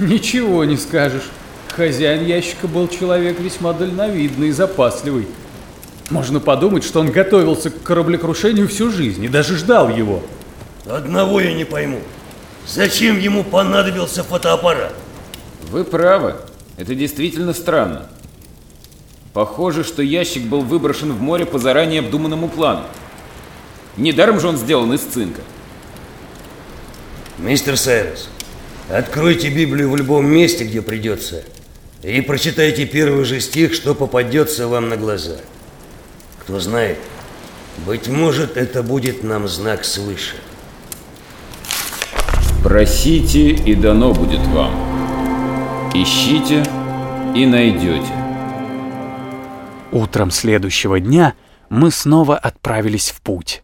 Ничего не скажешь. Хозяин ящика был человек весьма дальновидный и запасливый. Можно подумать, что он готовился к кораблекрушению всю жизнь и даже ждал его. Одного я не пойму. Зачем ему понадобился фотоаппарат? Вы правы. Это действительно странно. Похоже, что ящик был выброшен в море по заранее обдуманному плану. Недаром же он сделан из цинка. Мистер Сайрес, откройте Библию в любом месте, где придется, и прочитайте первый же стих, что попадется вам на глаза. Кто знает, быть может, это будет нам знак свыше. Просите, и дано будет вам. Ищите, и найдете. Утром следующего дня мы снова отправились в путь.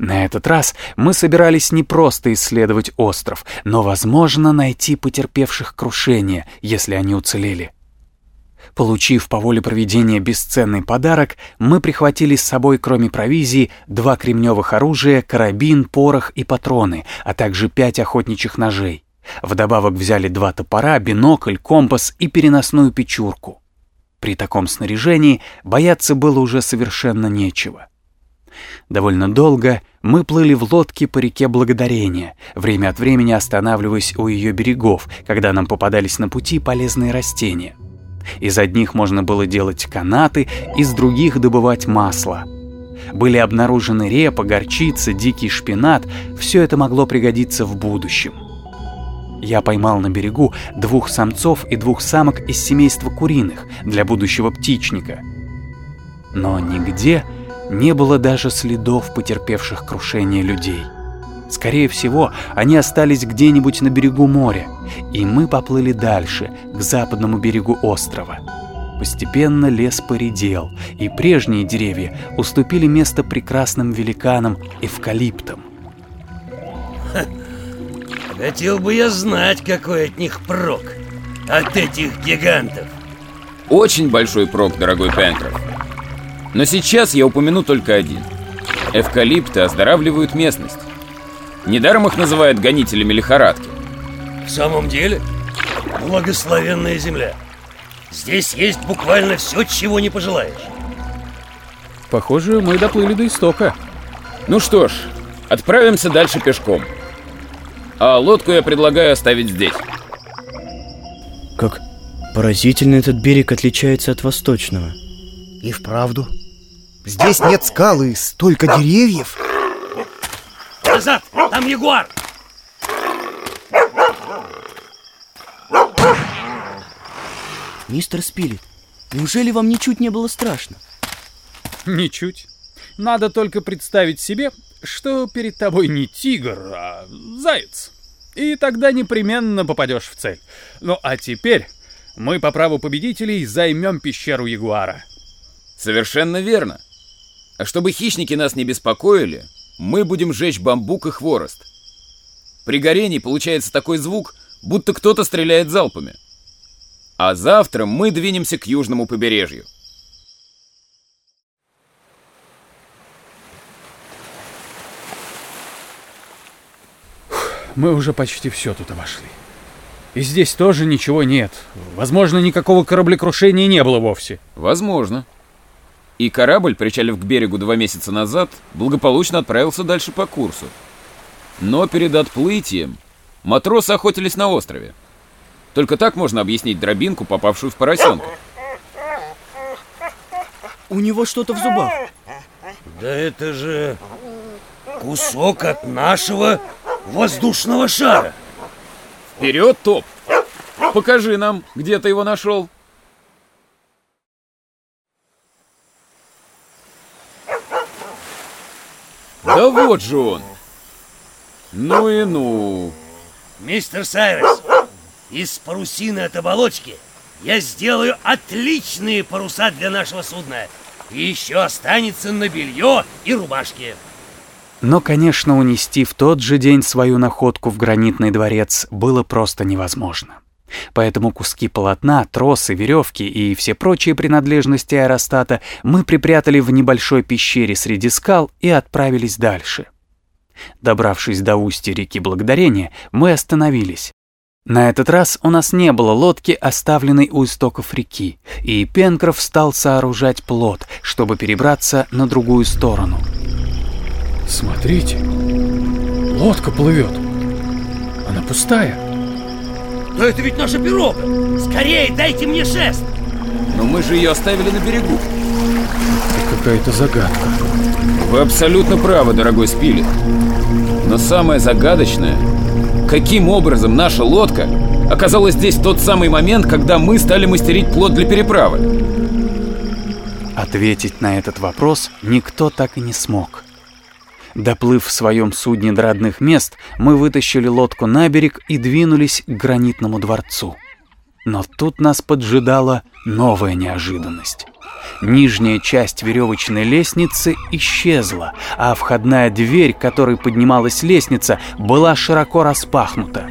На этот раз мы собирались не просто исследовать остров, но, возможно, найти потерпевших крушение, если они уцелели. Получив по воле проведения бесценный подарок, мы прихватили с собой, кроме провизии, два кремневых оружия, карабин, порох и патроны, а также пять охотничьих ножей. Вдобавок взяли два топора, бинокль, компас и переносную печурку. При таком снаряжении бояться было уже совершенно нечего. Довольно долго мы плыли в лодке по реке Благодарения, время от времени останавливаясь у ее берегов, когда нам попадались на пути полезные растения. Из одних можно было делать канаты, из других добывать масло. Были обнаружены репа, горчица, дикий шпинат, все это могло пригодиться в будущем. Я поймал на берегу двух самцов и двух самок из семейства куриных для будущего птичника. Но нигде не было даже следов потерпевших крушение людей. Скорее всего, они остались где-нибудь на берегу моря, и мы поплыли дальше, к западному берегу острова. Постепенно лес поредел, и прежние деревья уступили место прекрасным великанам эвкалиптам. Хотел бы я знать, какой от них прок. От этих гигантов. Очень большой прок, дорогой Пенкроф. Но сейчас я упомяну только один. Эвкалипты оздоравливают местность. Недаром их называют гонителями лихорадки. В самом деле, благословенная земля. Здесь есть буквально все, чего не пожелаешь. Похоже, мы доплыли до истока. Ну что ж, отправимся дальше пешком. А лодку я предлагаю оставить здесь. Как поразительно этот берег отличается от восточного. И вправду. Здесь нет скалы, столько деревьев. Назад! Там ягуар! Мистер Спилет, неужели вам ничуть не было страшно? Ничуть. Надо только представить себе, что перед тобой не тигр, а заяц. И тогда непременно попадешь в цель. Ну а теперь мы по праву победителей займем пещеру ягуара. Совершенно верно. А чтобы хищники нас не беспокоили, мы будем жечь бамбук и хворост. При горении получается такой звук, будто кто-то стреляет залпами. А завтра мы двинемся к южному побережью. Мы уже почти все тут обошли. И здесь тоже ничего нет. Возможно, никакого кораблекрушения не было вовсе. Возможно. И корабль, причалив к берегу два месяца назад, благополучно отправился дальше по курсу. Но перед отплытием матросы охотились на острове. Только так можно объяснить дробинку, попавшую в поросенка. У него что-то в зубах. Да это же кусок от нашего воздушного шара. Вперед, Топ! Покажи нам, где ты его нашел. Да вот же он. Ну и ну. Мистер Сайрес, из парусины от оболочки я сделаю отличные паруса для нашего судна. И еще останется на белье и рубашки. Но, конечно, унести в тот же день свою находку в гранитный дворец было просто невозможно. Поэтому куски полотна, тросы, веревки и все прочие принадлежности аэростата мы припрятали в небольшой пещере среди скал и отправились дальше. Добравшись до устья реки Благодарения, мы остановились. На этот раз у нас не было лодки, оставленной у истоков реки, и Пенкроф стал сооружать плот, чтобы перебраться на другую сторону. Смотрите, лодка плывет. Она пустая. Но это ведь наша пирога! Скорее, дайте мне шест! Но мы же ее оставили на берегу. Это какая-то загадка. Вы абсолютно правы, дорогой Спилет. Но самое загадочное, каким образом наша лодка оказалась здесь в тот самый момент, когда мы стали мастерить плод для переправы? Ответить на этот вопрос никто так и не смог. Доплыв в своем судне до родных мест, мы вытащили лодку на берег и двинулись к гранитному дворцу. Но тут нас поджидала новая неожиданность. Нижняя часть веревочной лестницы исчезла, а входная дверь, к которой поднималась лестница, была широко распахнута.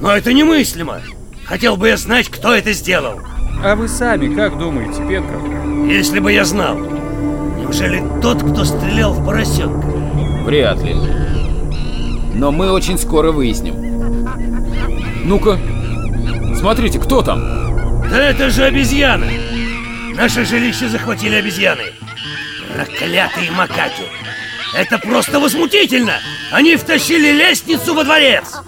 Но это немыслимо! Хотел бы я знать, кто это сделал! А вы сами как думаете, Пенкроф? Если бы я знал! Неужели тот, кто стрелял в поросенка? Вряд ли. Но мы очень скоро выясним. Ну-ка, смотрите, кто там? Да это же обезьяна! Наше жилище захватили обезьяны! Проклятые макаки! Это просто возмутительно! Они втащили лестницу во дворец!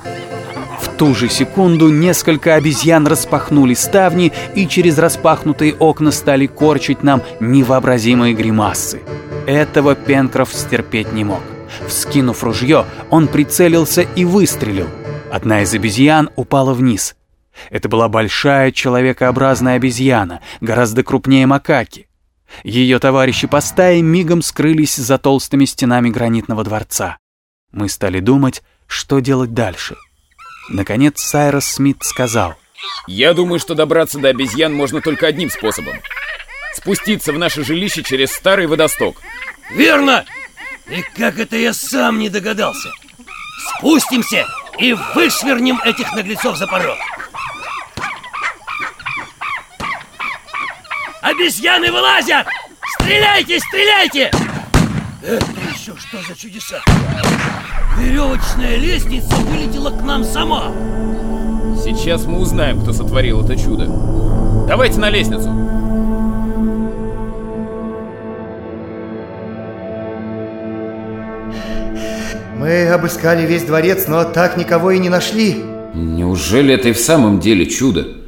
Ту же секунду несколько обезьян распахнули ставни и через распахнутые окна стали корчить нам невообразимые гримасы. Этого Пенкроф стерпеть не мог. Вскинув ружье, он прицелился и выстрелил. Одна из обезьян упала вниз. Это была большая человекообразная обезьяна, гораздо крупнее макаки. Ее товарищи по стае мигом скрылись за толстыми стенами гранитного дворца. Мы стали думать, что делать дальше. Наконец Сайрос Смит сказал. Я думаю, что добраться до обезьян можно только одним способом. Спуститься в наше жилище через старый водосток. Верно! И как это я сам не догадался? Спустимся и вышвырнем этих наглецов за порог. Обезьяны вылазят! Стреляйте, стреляйте! Это еще что за чудеса? Веревочная лестница вылетела к нам сама. Сейчас мы узнаем, кто сотворил это чудо. Давайте на лестницу. Мы обыскали весь дворец, но так никого и не нашли. Неужели это и в самом деле чудо?